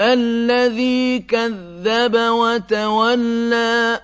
الَّذِي كَذَّبَ وَتَوَلَّىٰ